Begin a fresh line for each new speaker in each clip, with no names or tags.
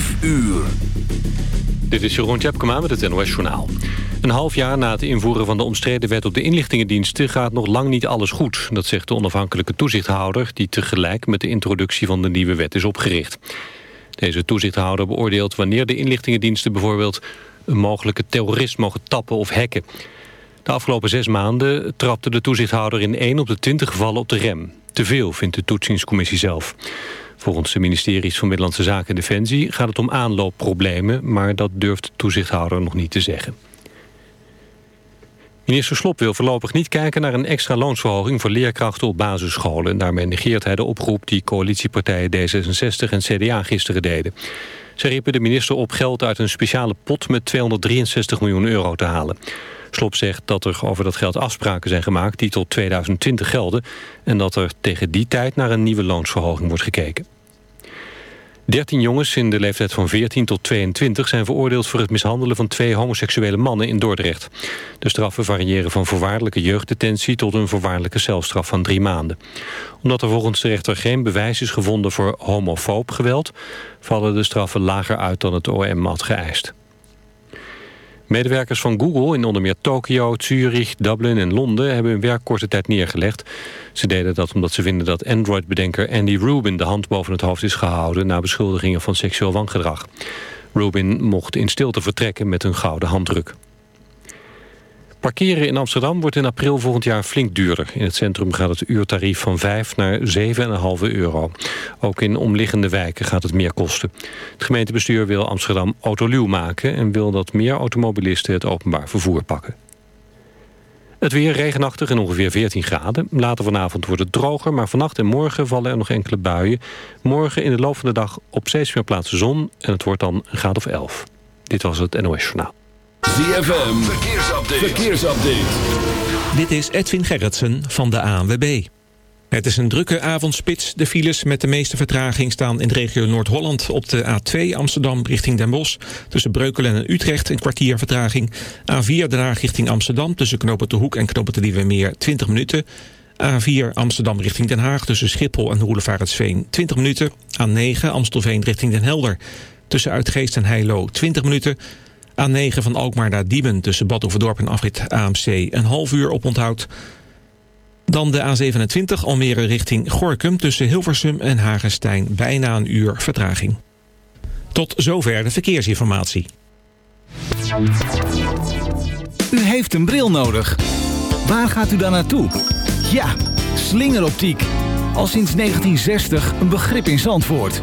5 uur.
Dit is Jeroen Tjepkema met het NOS Journaal. Een half jaar na het invoeren van de omstreden wet op de inlichtingendiensten... gaat nog lang niet alles goed. Dat zegt de onafhankelijke toezichthouder... die tegelijk met de introductie van de nieuwe wet is opgericht. Deze toezichthouder beoordeelt wanneer de inlichtingendiensten... bijvoorbeeld een mogelijke terrorist mogen tappen of hacken. De afgelopen zes maanden trapte de toezichthouder in 1 op de 20 gevallen op de rem. Te veel, vindt de toetsingscommissie zelf. Volgens de ministeries van Middellandse Zaken en Defensie gaat het om aanloopproblemen, maar dat durft de toezichthouder nog niet te zeggen. Minister Slop wil voorlopig niet kijken naar een extra loonsverhoging voor leerkrachten op basisscholen. En daarmee negeert hij de oproep die coalitiepartijen D66 en CDA gisteren deden. Ze riepen de minister op geld uit een speciale pot met 263 miljoen euro te halen. Slop zegt dat er over dat geld afspraken zijn gemaakt die tot 2020 gelden... en dat er tegen die tijd naar een nieuwe loonsverhoging wordt gekeken. 13 jongens in de leeftijd van 14 tot 22 zijn veroordeeld voor het mishandelen van twee homoseksuele mannen in Dordrecht. De straffen variëren van voorwaardelijke jeugddetentie tot een voorwaardelijke celstraf van drie maanden. Omdat er volgens de rechter geen bewijs is gevonden voor homofoob geweld, vallen de straffen lager uit dan het OM had geëist. Medewerkers van Google in onder meer Tokio, Zurich, Dublin en Londen... hebben hun werk korte tijd neergelegd. Ze deden dat omdat ze vinden dat Android-bedenker Andy Rubin... de hand boven het hoofd is gehouden... na beschuldigingen van seksueel wangedrag. Rubin mocht in stilte vertrekken met een gouden handdruk. Parkeren in Amsterdam wordt in april volgend jaar flink duurder. In het centrum gaat het uurtarief van 5 naar 7,5 euro. Ook in omliggende wijken gaat het meer kosten. Het gemeentebestuur wil Amsterdam autoluw maken... en wil dat meer automobilisten het openbaar vervoer pakken. Het weer regenachtig en ongeveer 14 graden. Later vanavond wordt het droger, maar vannacht en morgen vallen er nog enkele buien. Morgen in de loop van de dag op steeds meer plaatsen zon... en het wordt dan een graad of 11. Dit was het NOS Journaal.
ZFM, verkeersupdate. verkeersupdate.
Dit is Edwin Gerritsen van de ANWB. Het is een drukke avondspits. De files met de meeste vertraging staan in de regio Noord-Holland... op de A2 Amsterdam richting Den Bosch. Tussen Breukelen en Utrecht een kwartier vertraging. A4 daarna richting Amsterdam tussen Knopen de Hoek en Knopen de Nieuwe Meer 20 minuten. A4 Amsterdam richting Den Haag tussen Schiphol en Roelevaretsveen 20 minuten. A9 Amstelveen richting Den Helder tussen Uitgeest en Heilo 20 minuten... A9 van Alkmaar naar Diemen tussen Bad en afrit AMC een half uur op onthoud. Dan de A27 Almere richting Gorkum tussen Hilversum en Hagestein bijna een uur vertraging. Tot zover de verkeersinformatie.
U heeft een bril nodig. Waar gaat u dan naartoe? Ja, slingeroptiek. Al sinds 1960 een begrip in Zandvoort.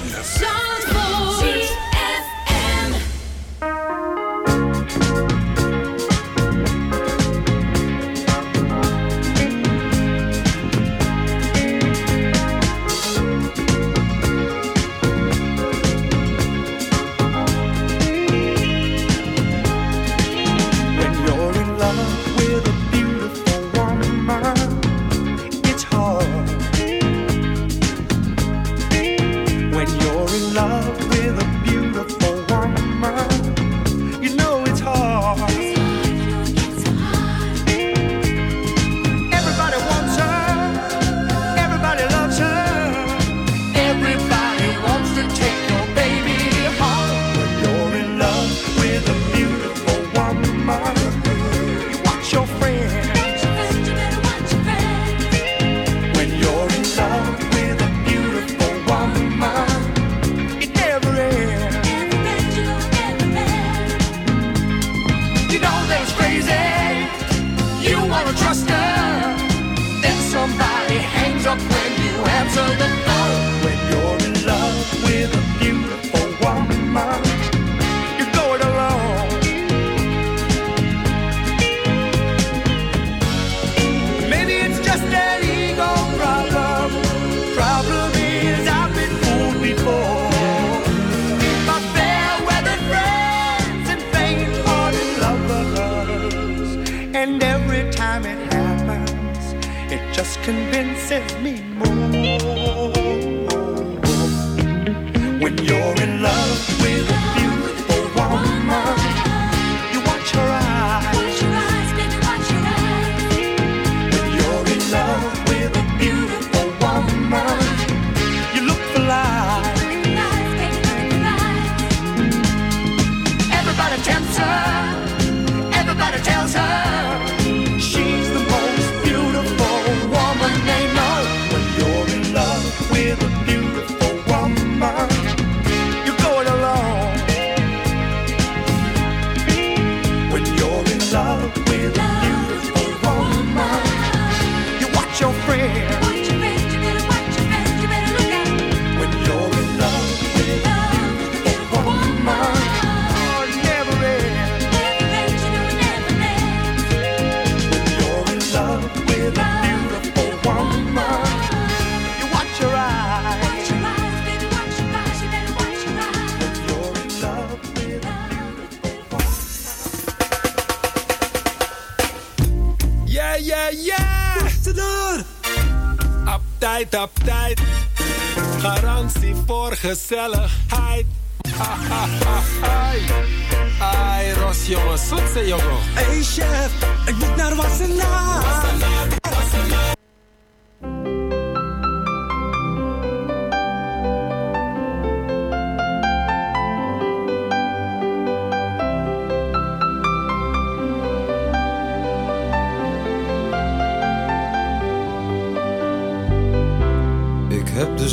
Yeah, yeah, yeah! Tussendoor! Uptight, uptight. Garantie voor gezelligheid. Ha, ha, ha, hai. Ai, Ros, jongen?
Hey chef, ik moet naar Wassenaar.
Ik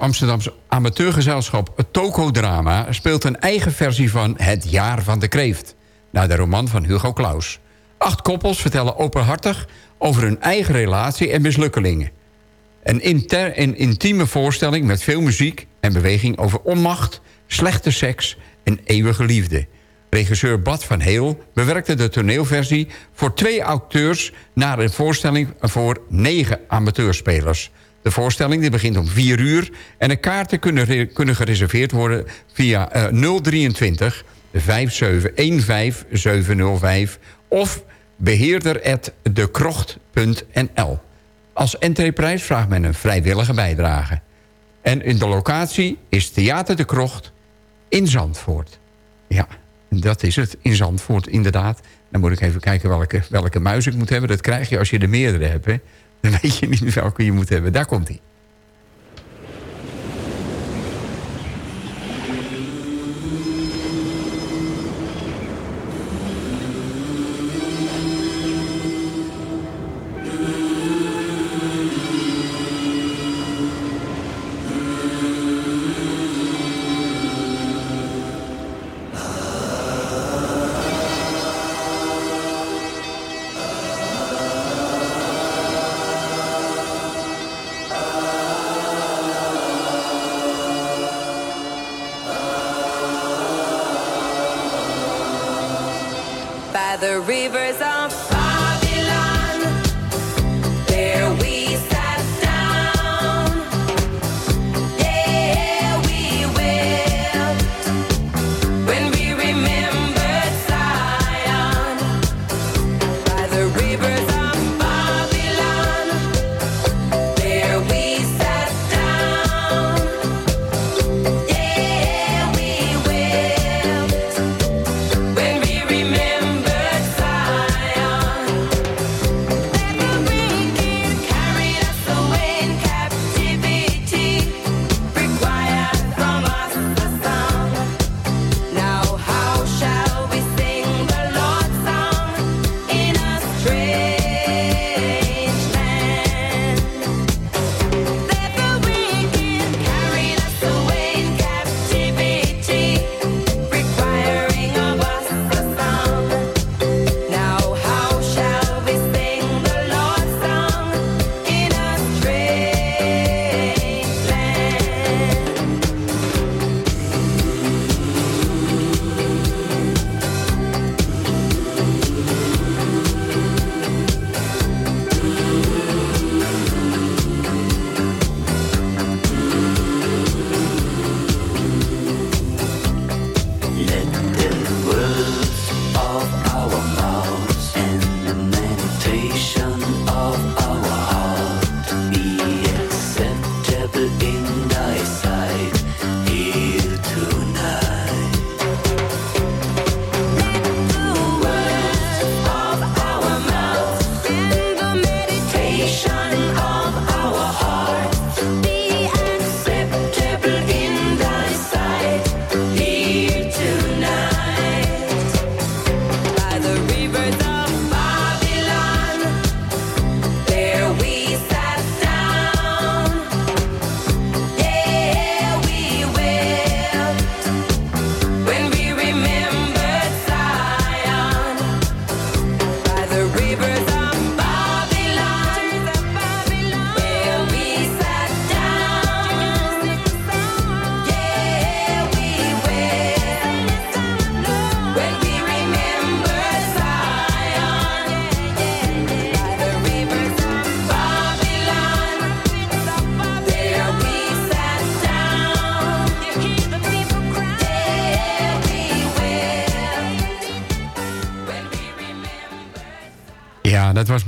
Amsterdamse amateurgezelschap het Tokodrama speelt een eigen versie van Het Jaar van de Kreeft, naar de roman van Hugo Claus. Acht koppels vertellen openhartig over hun eigen relatie en mislukkelingen. Een, inter, een intieme voorstelling met veel muziek en beweging over onmacht, slechte seks en eeuwige liefde. Regisseur Bad van Heel bewerkte de toneelversie voor twee auteurs... naar een voorstelling voor negen amateurspelers. De voorstelling die begint om 4 uur... en de kaarten kunnen, kunnen gereserveerd worden via uh, 023 5715 705 of beheerder.dekrocht.nl. Als entreeprijs vraagt men een vrijwillige bijdrage. En in de locatie is Theater de Krocht in Zandvoort. Ja, dat is het, in Zandvoort inderdaad. Dan moet ik even kijken welke, welke muis ik moet hebben. Dat krijg je als je de meerdere hebt. Hè? Dan weet je niet welke je moet hebben. Daar komt hij.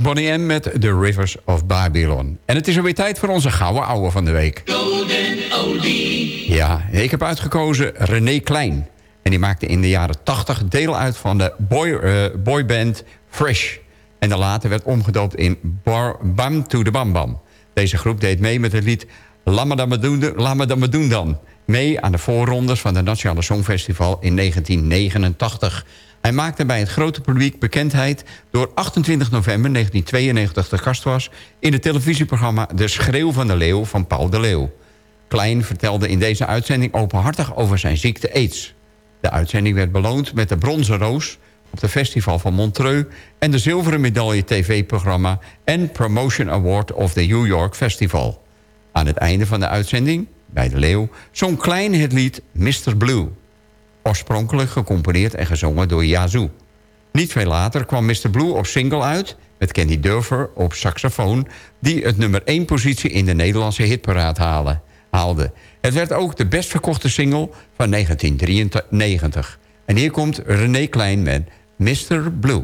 Bonnie M met The Rivers of Babylon. En het is alweer tijd voor onze gouden ouwe van de week.
Golden Oldie.
Ja, ik heb uitgekozen René Klein. En die maakte in de jaren 80 deel uit van de boy, eh, boyband Fresh. En de later werd omgedoopt in Bar, Bam to the Bam Bam. Deze groep deed mee met het lied Lamme dan dan doen dan.
mee aan de voorrondes van het Nationale Songfestival in 1989. Hij maakte bij het grote publiek bekendheid... door 28 november 1992 te gast was... in het televisieprogramma De Schreeuw van de Leeuw van Paul de Leeuw. Klein vertelde in deze uitzending openhartig over zijn ziekte AIDS. De uitzending werd beloond met de Bronzen Roos op het Festival van Montreux... en de Zilveren Medaille TV-programma... en Promotion Award of the New York Festival. Aan het einde van de uitzending, bij de Leeuw... zong Klein het lied Mr. Blue. Oorspronkelijk gecomponeerd en gezongen door Yazoo. Niet veel later kwam Mr. Blue op single uit... met Candy Dulfer op saxofoon... die het nummer 1 positie in de Nederlandse hitparade haalde. haalde. Het werd ook de best verkochte single van 1993. En hier komt René Klein met Mr. Blue.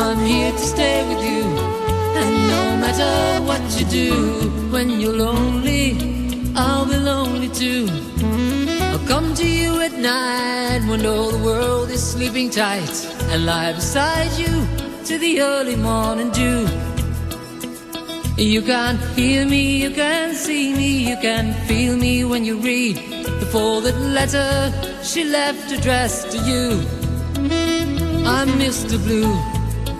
I'm here to stay with you. And no matter what you do, when you're lonely, I'll be lonely too. I'll come to you at night when all the world is sleeping tight and lie beside you to the early morning dew. You can hear me, you can see me, you can feel me when you read the folded letter she left addressed to you. I'm Mr. Blue,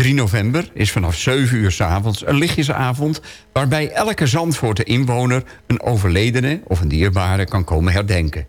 3 november is vanaf 7 uur 's avonds een lichtjesavond... waarbij elke Zandvoorte inwoner een overledene of een dierbare kan komen herdenken.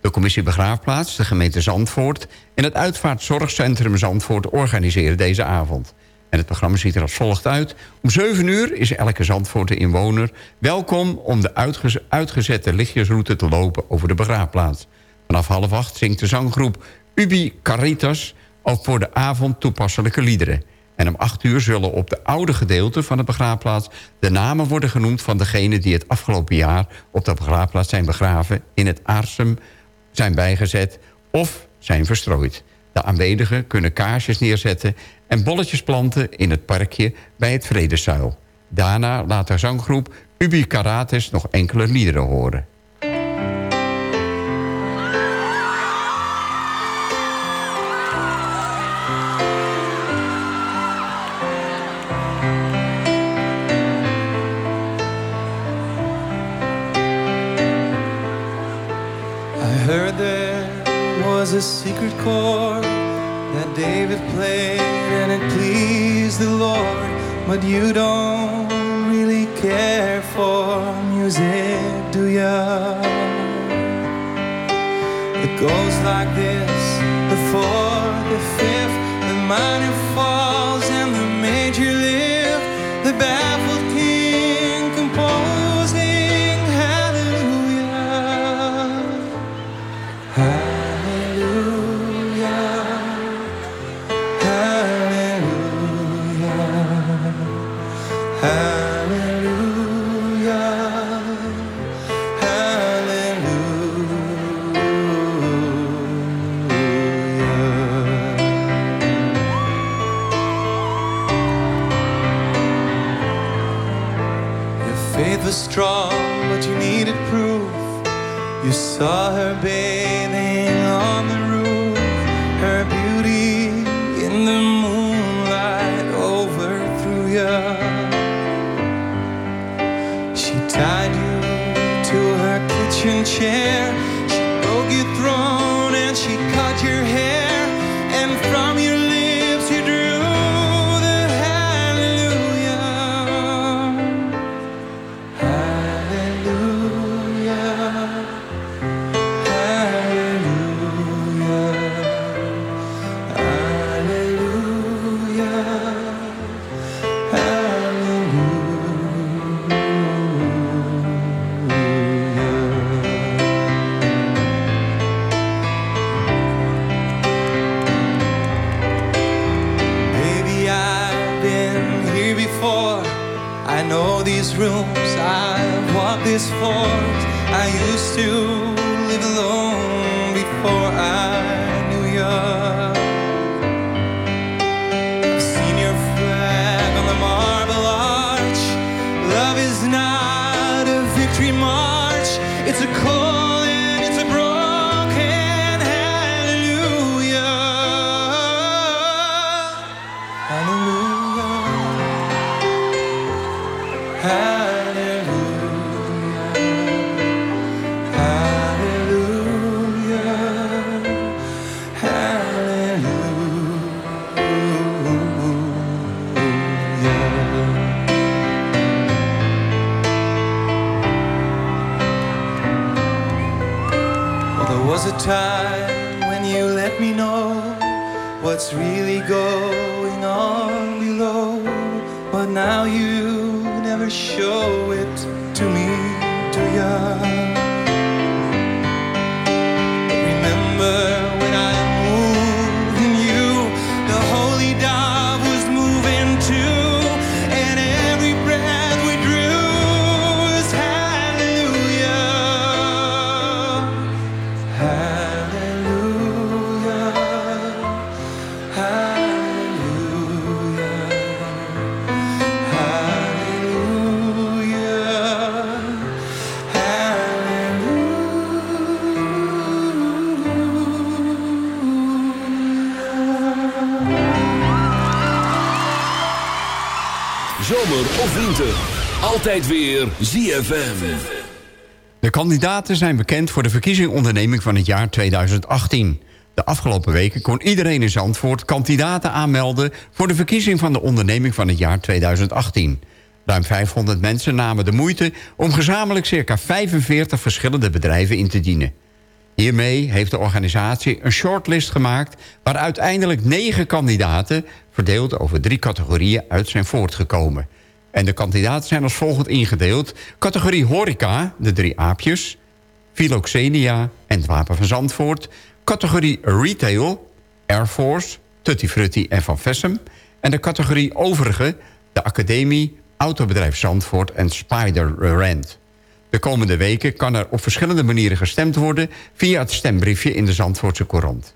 De commissie Begraafplaats, de gemeente Zandvoort... en het Uitvaartzorgcentrum Zandvoort organiseren deze avond. En het programma ziet er als volgt uit. Om 7 uur is elke Zandvoorte inwoner welkom... om de uitgez- uitgezette lichtjesroute te lopen over de begraafplaats. Vanaf half acht zingt de zanggroep Ubi Caritas... ook voor de avond toepasselijke liederen. En om acht uur zullen op de oude gedeelte van de begraafplaats... de namen worden genoemd van degenen die het afgelopen jaar... op de begraafplaats zijn begraven, in het Aarsum zijn bijgezet... of zijn verstrooid. De aanwezigen kunnen kaarsjes neerzetten en bolletjes planten... in het parkje bij het Vredeszuil. Daarna laat de zanggroep Ubi Carates nog enkele liederen horen.
A secret chord that David played and it pleased the Lord. But you don't really care for music, do ya? It goes like this the fourth, the fifth, the minor falls, You saw her bathing on the roof, her beauty in the moonlight overthrew you. She tied you to her kitchen chair,
weer ZFM.
De kandidaten zijn bekend voor de verkiezingonderneming van het jaar 2018. De afgelopen weken kon iedereen in Zandvoort kandidaten aanmelden... voor de verkiezing van de onderneming van het jaar 2018. Ruim 500 mensen namen de moeite om gezamenlijk circa 45 verschillende bedrijven in te dienen. Hiermee heeft de organisatie een shortlist gemaakt... waar uiteindelijk negen kandidaten, verdeeld over drie categorieën... uit zijn voortgekomen. En de kandidaten zijn als volgt ingedeeld. Categorie horeca, de drie aapjes... Philoxenia
en het Wapen van Zandvoort. Categorie Retail, Air Force, Tutti Frutti en Van Vessem. En de categorie Overige, de Academie, Autobedrijf Zandvoort en Spider Rand. De komende weken kan er op verschillende manieren gestemd worden... via het stembriefje in de Zandvoortse Courant.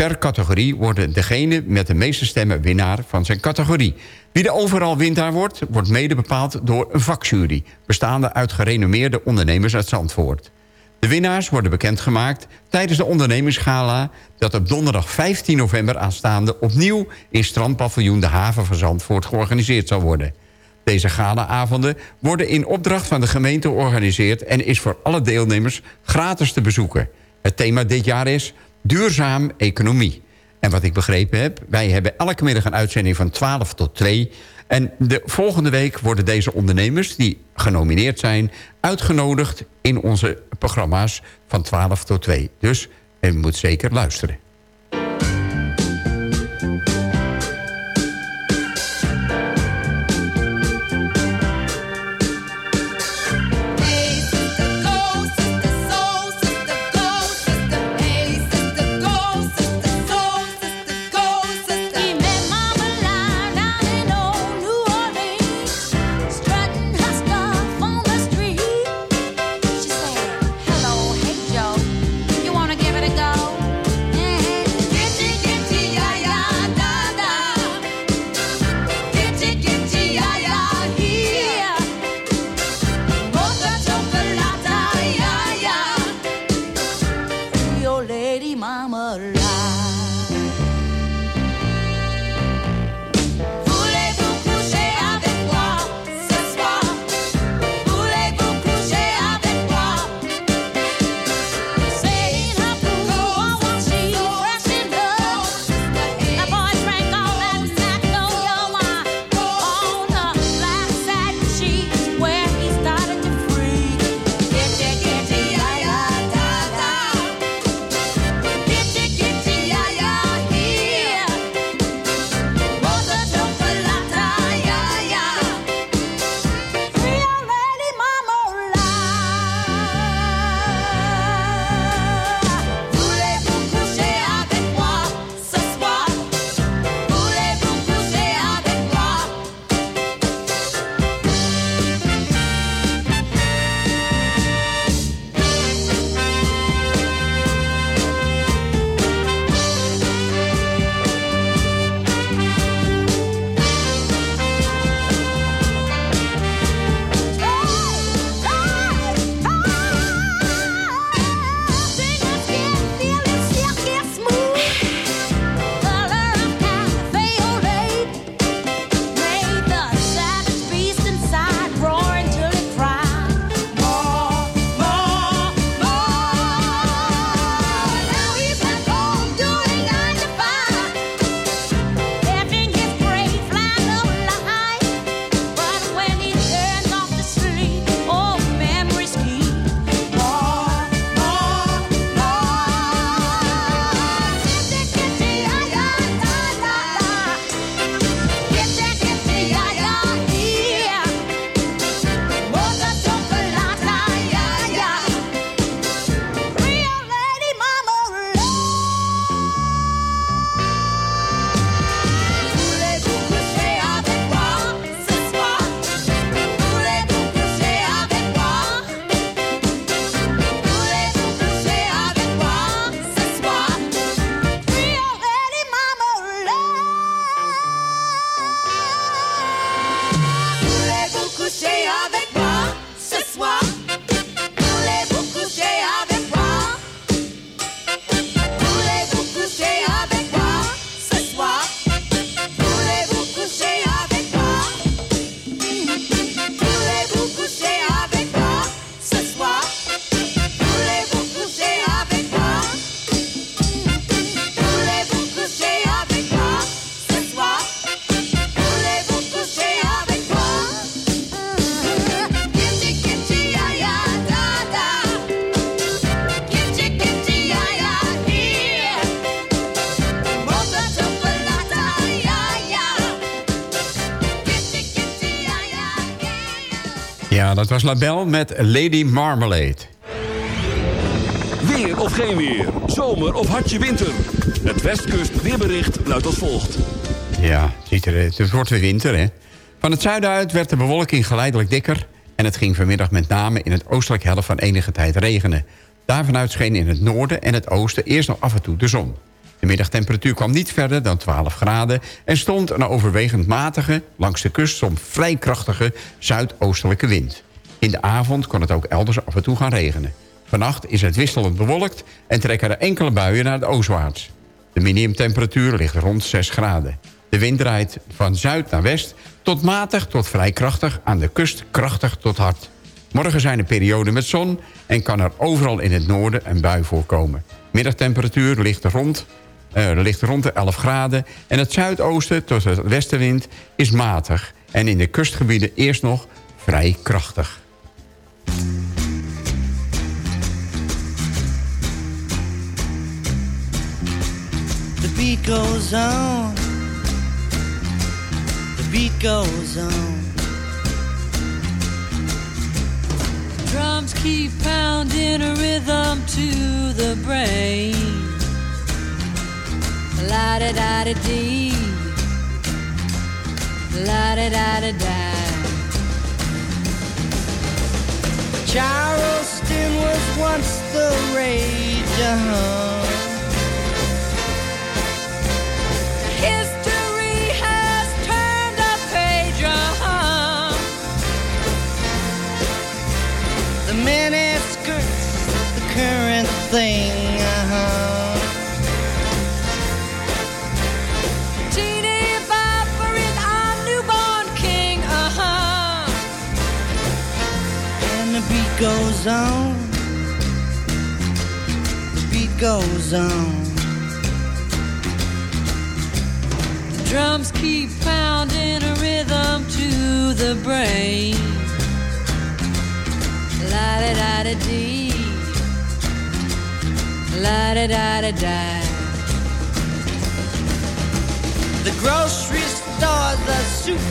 Per categorie worden degene met de meeste stemmen winnaar van zijn categorie. Wie de overal winnaar wordt, wordt mede bepaald door een vakjury... bestaande uit gerenommeerde ondernemers uit Zandvoort. De winnaars worden bekendgemaakt tijdens de ondernemingsgala... dat op donderdag 15 november aanstaande opnieuw in strandpaviljoen De Haven van Zandvoort georganiseerd zal worden. Deze galaavonden worden in opdracht van de gemeente georganiseerd... en is voor alle deelnemers gratis te bezoeken. Het thema dit jaar is duurzaam economie. En wat ik begrepen heb, wij hebben elke middag een uitzending van 12 tot 2... En de volgende week worden deze ondernemers die genomineerd zijn... uitgenodigd in onze programma's van 12 tot 2. Dus u moet zeker luisteren. Dat was Label met Lady Marmalade.
Weer of geen weer. Zomer of hartje winter. Het Westkust weerbericht luidt als volgt.
Ja, ziet er, het wordt weer winter, hè. Van het zuiden uit werd de bewolking geleidelijk dikker... en het ging vanmiddag met name in het oostelijke helft van enige tijd regenen. Daarvanuit scheen in het noorden en het oosten eerst nog af en toe de zon. De middagtemperatuur kwam niet verder dan 12 graden... en stond een overwegend matige, langs de kust soms vrij krachtige zuidoostelijke wind. In de avond kon het ook elders af en toe gaan regenen. Vannacht is het wisselend bewolkt en trekken er enkele buien naar de oostwaarts. De minimumtemperatuur ligt rond 6 graden. De wind draait van zuid naar west tot matig tot vrij krachtig... aan de kust krachtig tot hard. Morgen zijn er perioden met zon en kan er overal in het noorden een bui voorkomen. Middagtemperatuur ligt rond, eh, ligt rond de 11 graden... en het zuidoosten tot het westenwind is matig... en in de kustgebieden eerst nog vrij krachtig.
The beat goes on. The beat goes on.
Drums keep pounding a rhythm to the brain. La da da da dee. La da da da da.
Charleston was once the rage. Uh-huh.
History has turned a page. Uh-huh.
The mini skirts, the current thing. Goes on. The beat goes on.
The drums keep pounding a rhythm to the brain. La da da da dee. La da da da da.
The grocery store's a supermarket.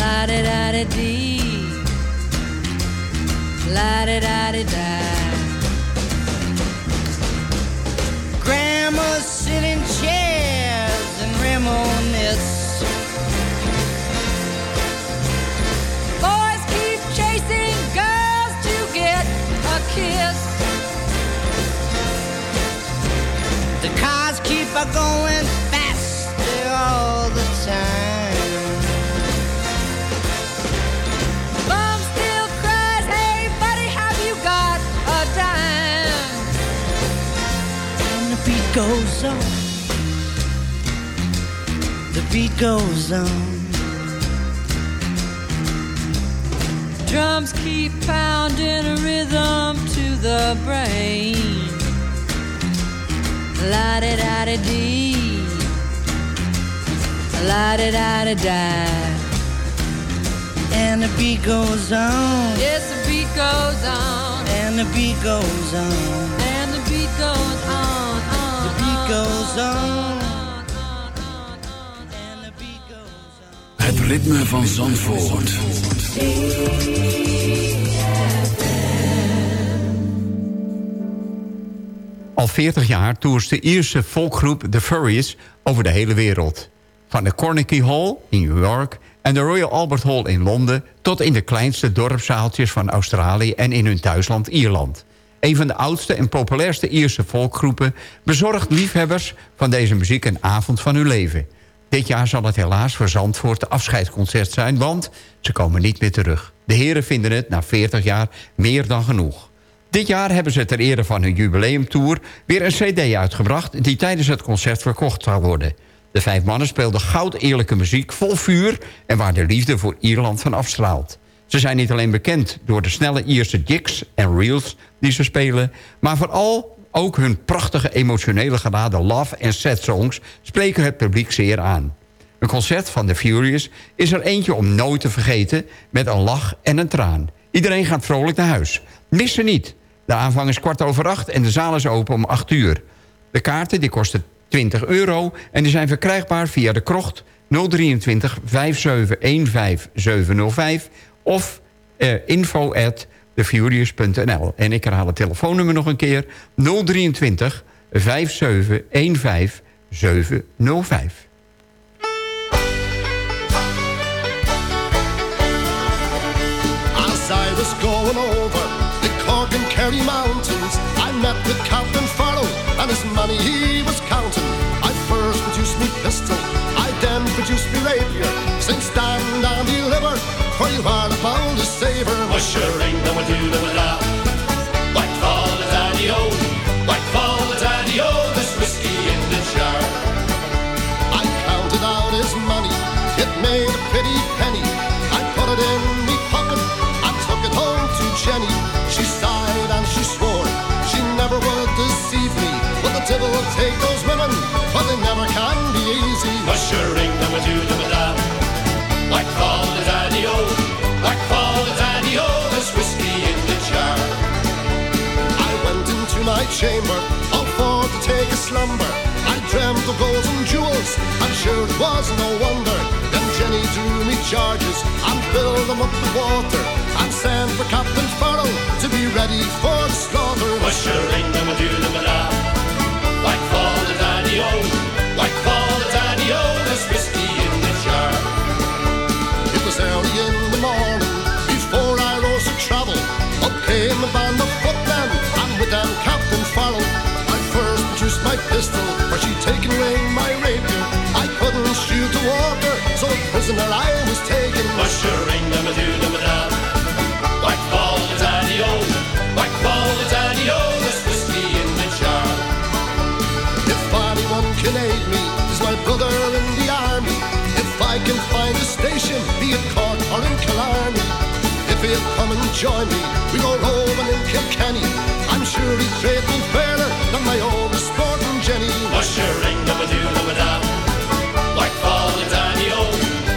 La da da da dee. La da da da da.
Grandmas sit in chairs and reminisce.
Boys keep chasing girls to get a kiss.
The cars keep a going faster all the time. Goes on. The beat goes on.
Drums keep pounding a rhythm to the brain. La da da da dee. La da da da da.
And the beat goes on.
Yes, the beat goes on.
And the beat goes on.
Het ritme van Zandvoort.
Al 40 jaar toert de Ierse folkgroep The Furries over de hele wereld. Van de Carnegie Hall in New York en de Royal Albert Hall in Londen... tot in de kleinste dorpszaaltjes van Australië en in hun thuisland Ierland. Een van de oudste en populairste Ierse folkgroepen... bezorgt liefhebbers van deze muziek een avond van hun leven. Dit jaar zal het helaas voor Zandvoort de afscheidsconcert zijn... want ze komen niet meer terug. De heren vinden het na 40 jaar meer dan genoeg. Dit jaar hebben ze ter ere van hun jubileumtour... weer een cd uitgebracht die tijdens het concert verkocht zou worden. De vijf mannen speelden goud eerlijke muziek vol vuur... en waar de liefde voor Ierland van afstraalt. Ze zijn niet alleen bekend door de snelle Ierse jigs en reels die ze spelen... maar vooral ook hun prachtige emotionele geladen love- en set songs... spreken het publiek zeer aan. Een concert van The Furious is er eentje om nooit te vergeten... met een lach en een traan. Iedereen gaat vrolijk naar huis. Mis ze niet. De aanvang is kwart over acht en de zaal is open om acht uur. De kaarten die kosten 20 euro en die zijn verkrijgbaar via de krocht 023 5715 705 of eh, info at thefurious.nl. En ik herhaal het telefoonnummer nog een keer 023 5715 705.
As I was going over the Cork and Kerry mountains, I met with Captain Farrell and his money he was counting. I first produced me pistol, I then produced me rapier. And deliver, for you are the boldest saver.
Mushering, them a do, them a da. White fall the daddy o, white fall the daddy o. There's whiskey in the jar.
I counted out his money, it made a pretty penny. I put it in me pocket I took it home to Jenny. She sighed and she swore she never would deceive me. But the devil will take those women, but they never can be easy.
Mushering, them a do, them a da. White fall the daddy o,
chamber, all for to take a slumber. I dreamt of gold and jewels, I'm sure it was no wonder. Then Jenny drew me charges and filled them up with water, join me, we go roving in Kilkenny. I'm sure he'd treat me fairer than my old sporting Jenny.
Mushering, them a do, them a da. White fall the daddy o,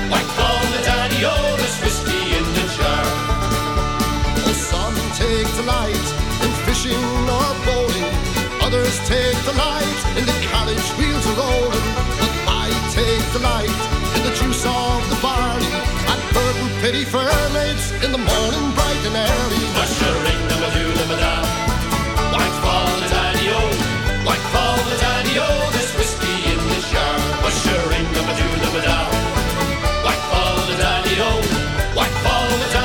white fall the daddy o. There's whiskey in the jar.
Oh, some take delight in fishing or bowling. Others take delight in the carriage wheels rolling. But I take delight in the morning bright and early.
Fall the fall the. There's whiskey in the jar. Fall the fall the.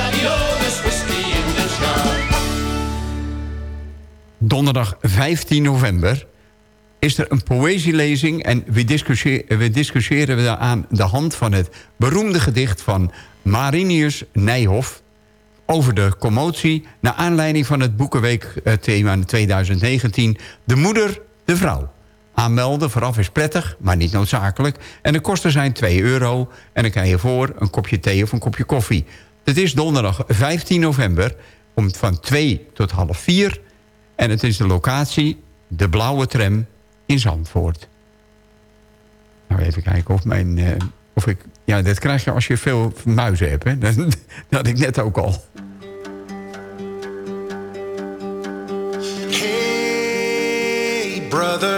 There's whiskey in the jar.
Donderdag 15 november is er een poëzielezing... en we, discussie- we discussiëren aan de hand van het beroemde gedicht... van Marinius Nijhoff over de commotie... naar aanleiding van het Boekenweek-thema in 2019... De Moeder, de Vrouw. Aanmelden vooraf is prettig, maar niet noodzakelijk. En de kosten zijn 2 euro. En dan krijg je voor een kopje thee of een kopje koffie. Het is donderdag 15 november om van 2 tot half 4... En het is de locatie, de blauwe tram in Zandvoort. Nou, even kijken of mijn... eh, of ik, ja, dat krijg je als je veel muizen hebt. Hè? Dat, dat had ik net ook al.
Hey, brother,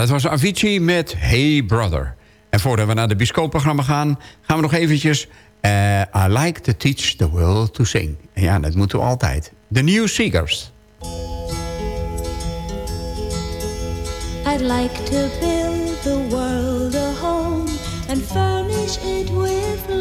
dat was Avicii met Hey Brother. En voordat we naar de bioscoopprogramma gaan... gaan we nog eventjes... eh, I like to teach the world to sing. En ja, dat moeten we altijd. The New Seekers.
I'd like to build the world a home and furnish it with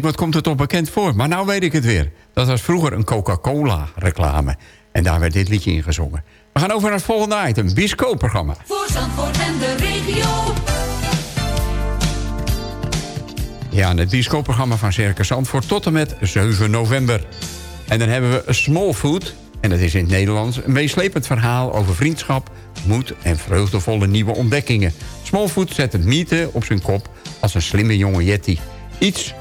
Wat komt het toch bekend voor? Maar nou weet ik het weer. Dat was vroeger een Coca-Cola-reclame. En daar werd dit liedje in gezongen. We gaan over naar het volgende item, bioscoopprogramma.
Voor Zandvoort en de regio.
Ja, en het bioscoopprogramma van Circus Zandvoort tot en met 7 november. En dan hebben we Small Food, en dat is in het Nederlands... een meeslepend verhaal over vriendschap, moed en vreugdevolle nieuwe ontdekkingen. Small Food zet het mythe op zijn kop als een slimme jonge yeti. Iets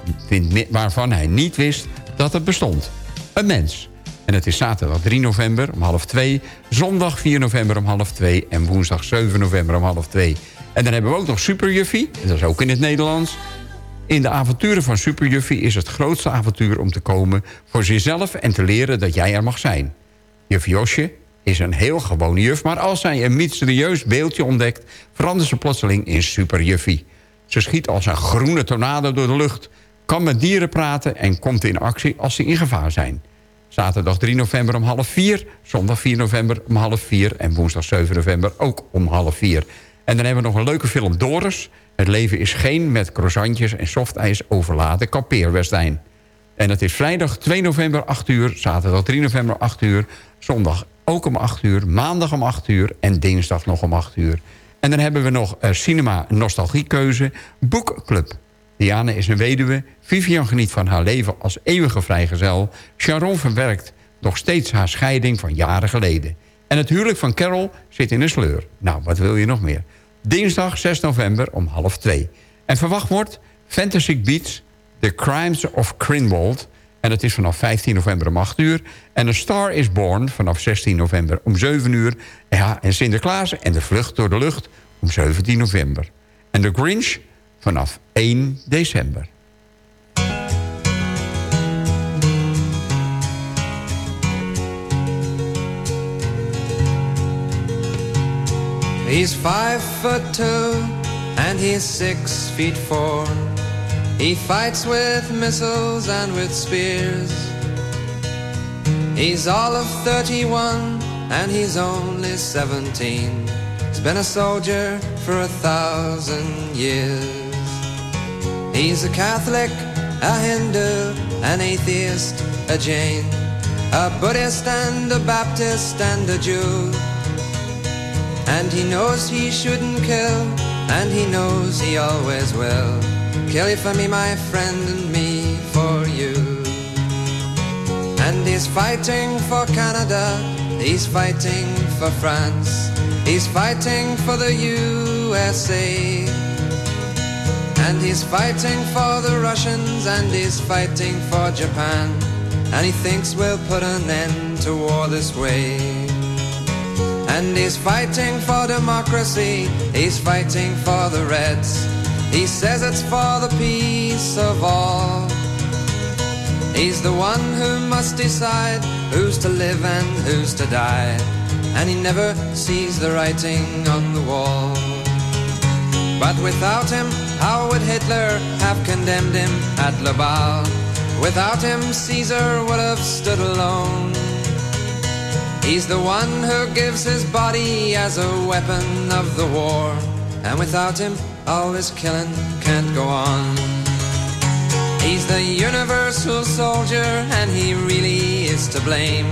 waarvan hij niet wist dat het bestond. Een mens. En het is zaterdag 3 november om half 2... zondag 4 november om half 2... en woensdag 7 november om half 2. En dan hebben we ook nog Super Juffie, en dat is ook in het Nederlands... In de avonturen van Super Juffie is het grootste avontuur om te komen... voor zichzelf en te leren dat jij er mag zijn. Juf Josje is een heel gewone juf... maar als zij een mysterieus beeldje ontdekt... verandert ze plotseling in Super Juffie. Ze schiet als een groene tornado door de lucht... kan met dieren praten en komt in actie als ze in gevaar zijn. Zaterdag 3 november om half 4, zondag 4 november om half 4... en woensdag 7 november ook om half 4. En dan hebben we nog een leuke film Doris. Het leven is geen met croissantjes en softijs overladen kampeerwestijn. En het is vrijdag 2 november 8 uur, zaterdag 3 november 8 uur... zondag ook om 8 uur, maandag om 8 uur en dinsdag nog om 8 uur. En dan hebben we nog eh, Cinema Nostalgiekeuze, Boekclub. Diane is een weduwe, Vivian geniet van haar leven als eeuwige vrijgezel... Sharon verwerkt nog steeds haar scheiding van jaren geleden. En het huwelijk van Carol zit in een sleur. Nou, wat wil je nog meer? Dinsdag 6 november om half 2. En verwacht wordt Fantasy Beats, The Crimes of Grindelwald... en dat is vanaf 15 november om 8 uur. En A Star is Born vanaf 16 november om 7 uur. Ja, en Sinterklaas en de Vlucht door de Lucht om 17 november. En The Grinch vanaf 1 december.
He's five foot two and he's six feet four. He fights with missiles and with spears. He's all of 31 and he's only 17. He's been a soldier for a thousand years. He's a Catholic a Hindu, an atheist, a Jain, a Buddhist and a Baptist and a Jew. And he knows he shouldn't kill, and he knows he always will. Kill you for me, my friend, and me for you. And he's fighting for Canada, he's fighting for France, he's fighting for the USA. And he's fighting for the Russians, and he's fighting for Japan. And he thinks we'll put an end to war this way. And he's fighting for democracy, he's fighting for the Reds. He says it's for the peace of all. He's the one who must decide who's to live and who's to die. And he never sees the writing on the wall. But without him, how would Hitler have condemned him at Laval? Without him, Caesar would have stood alone. He's the one who gives his body as a weapon of the war. And without him, all this killing can't go on. He's the universal soldier, and he really is to blame.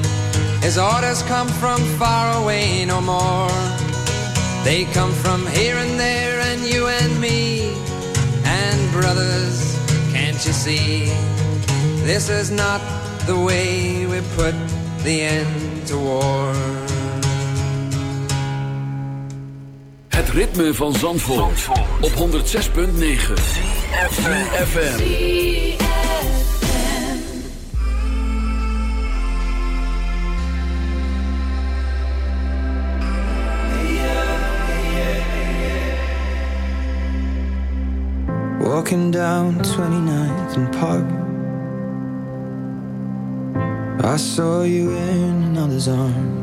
His orders come from far away no more. They come from here and there, and you and me. And brothers, can't you see? This is not the way we put the end to war.
Het ritme van Zandvoort, op 106.9 FM.
Walking down 29th and Park. I saw you in another's arms.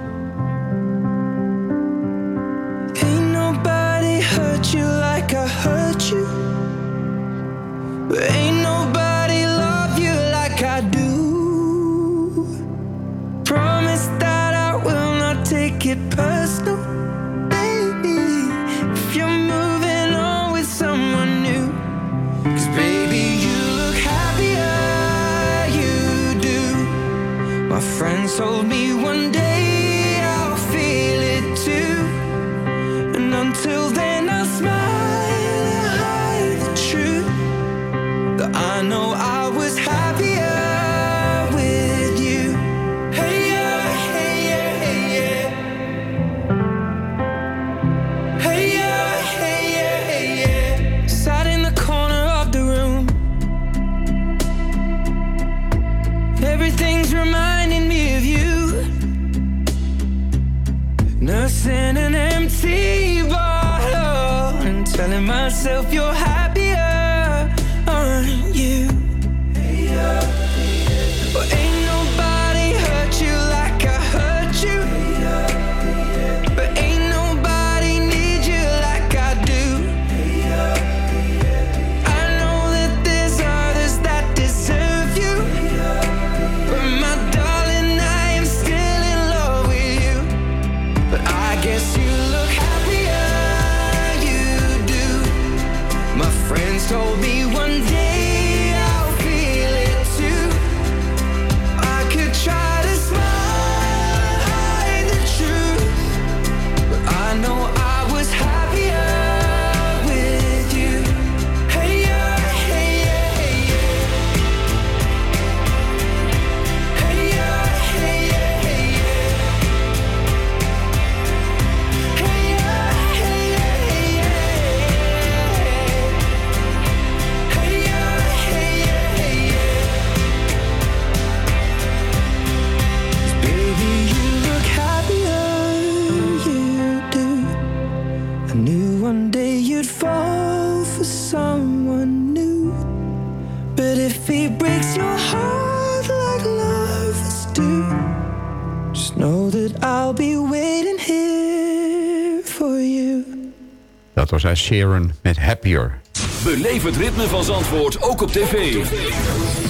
zij Sharon met Happier.
Beleef het ritme van Zandvoort ook op tv.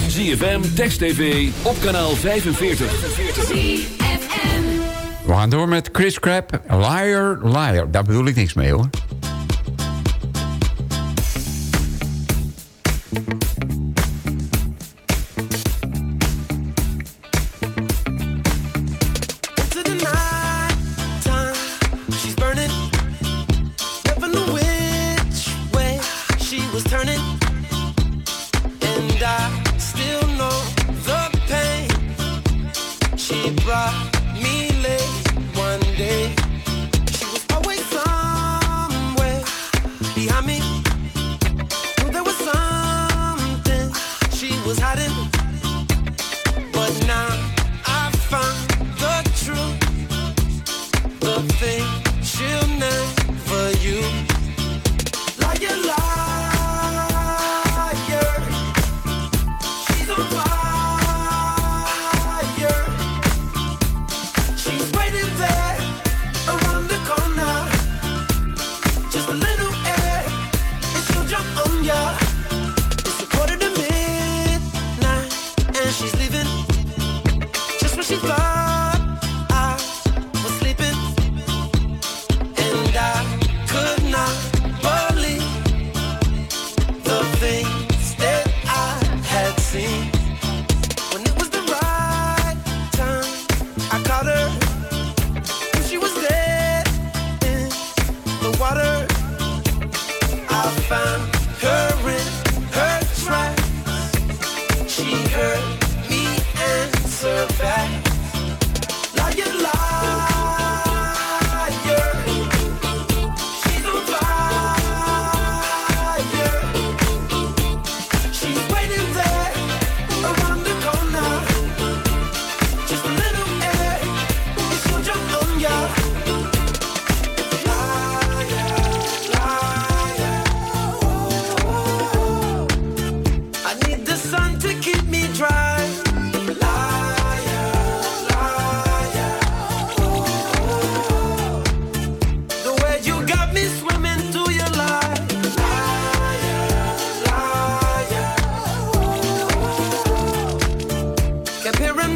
ZFM, Text TV, op kanaal 45.
We gaan door met Chris Crap. Liar, Liar. Daar bedoel ik niks mee hoor.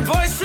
Voice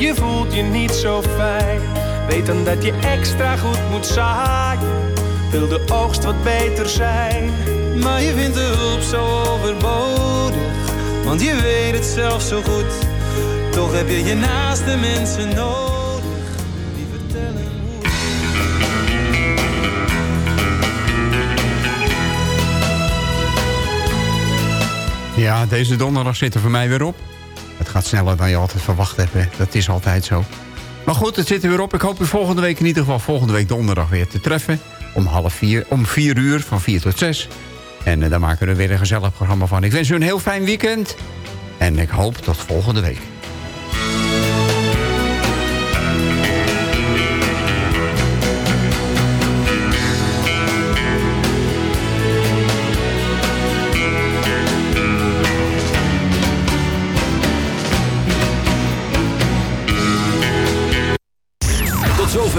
je voelt je niet zo fijn, weet dan dat je extra goed moet zaaien. Wil de oogst wat beter zijn,
Maar je vindt de hulp zo overbodig, want je weet het zelf zo goed. Toch heb je je naaste mensen nodig.
Ja, deze donderdag zit er voor mij weer op. Gaat sneller dan je altijd verwacht hebt. Dat is altijd zo. Maar goed, het zit er weer op. Ik hoop u volgende week in ieder geval volgende week donderdag weer te treffen. Om half vier, om vier uur, van vier tot zes. En eh, daar maken we er weer een gezellig programma van. Ik wens u een heel fijn weekend. En ik hoop tot volgende week.